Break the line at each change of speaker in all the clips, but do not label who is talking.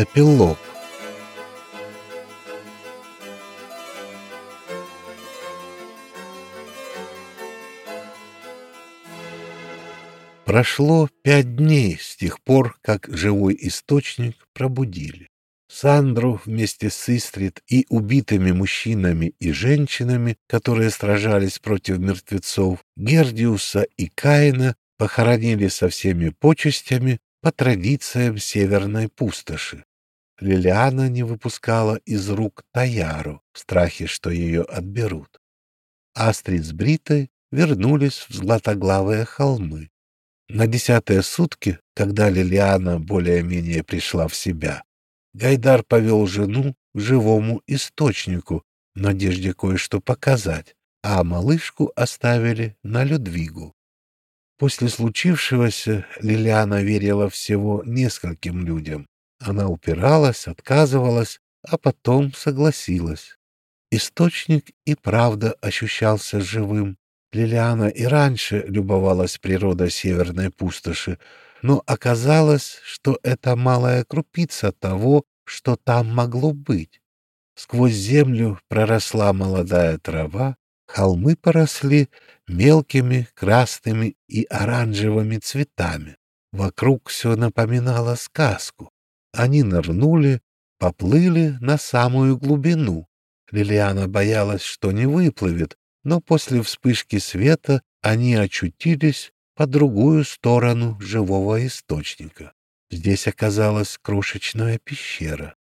Эпилог Прошло пять дней с тех пор, как живой источник пробудили. Сандру вместе с Истрит и убитыми мужчинами и женщинами, которые сражались против мертвецов, Гердиуса и Каина похоронили со всеми почестями по традициям северной пустоши. Лилиана не выпускала из рук Таяру в страхе, что ее отберут. Астрид с Бритой вернулись в Златоглавые холмы. На десятые сутки, когда Лилиана более-менее пришла в себя, Гайдар повел жену к живому источнику в надежде кое-что показать, а малышку оставили на Людвигу. После случившегося Лилиана верила всего нескольким людям. Она упиралась, отказывалась, а потом согласилась. Источник и правда ощущался живым. Лилиана и раньше любовалась природой северной пустоши, но оказалось, что это малая крупица того, что там могло быть. Сквозь землю проросла молодая трава, холмы поросли мелкими красными и оранжевыми цветами. Вокруг все напоминало сказку. Они нырнули, поплыли на самую глубину. Лилиана боялась, что не выплывет, но после вспышки света они очутились по другую сторону живого источника. Здесь оказалась крошечная пещера.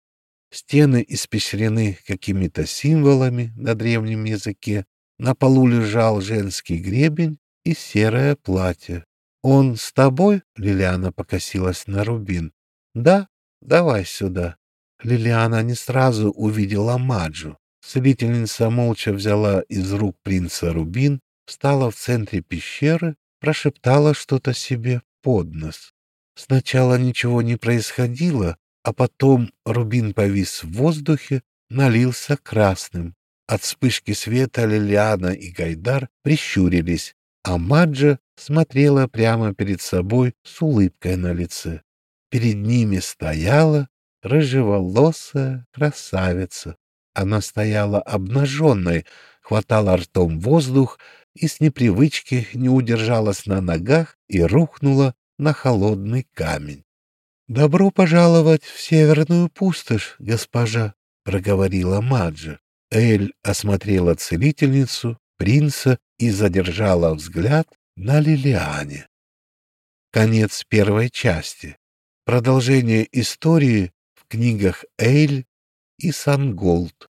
Стены испещрены какими-то символами на древнем языке. На полу лежал женский гребень и серое платье. «Он с тобой?» — Лилиана покосилась на Рубин. «Да, давай сюда». Лилиана не сразу увидела Маджу. Целительница молча взяла из рук принца Рубин, встала в центре пещеры прошептала что-то себе под нос. Сначала ничего не происходило, а потом рубин повис в воздухе, налился красным. От вспышки света Лилиана и Гайдар прищурились, а Маджа смотрела прямо перед собой с улыбкой на лице. Перед ними стояла рыжеволосая красавица. Она стояла обнаженной, хватала ртом воздух и с непривычки не удержалась на ногах и рухнула на холодный камень. — Добро пожаловать в северную пустошь, госпожа, — проговорила Маджа. Эль осмотрела целительницу, принца и задержала взгляд на Лилиане. Конец первой части. Продолжение истории в книгах Эйль и Санголд.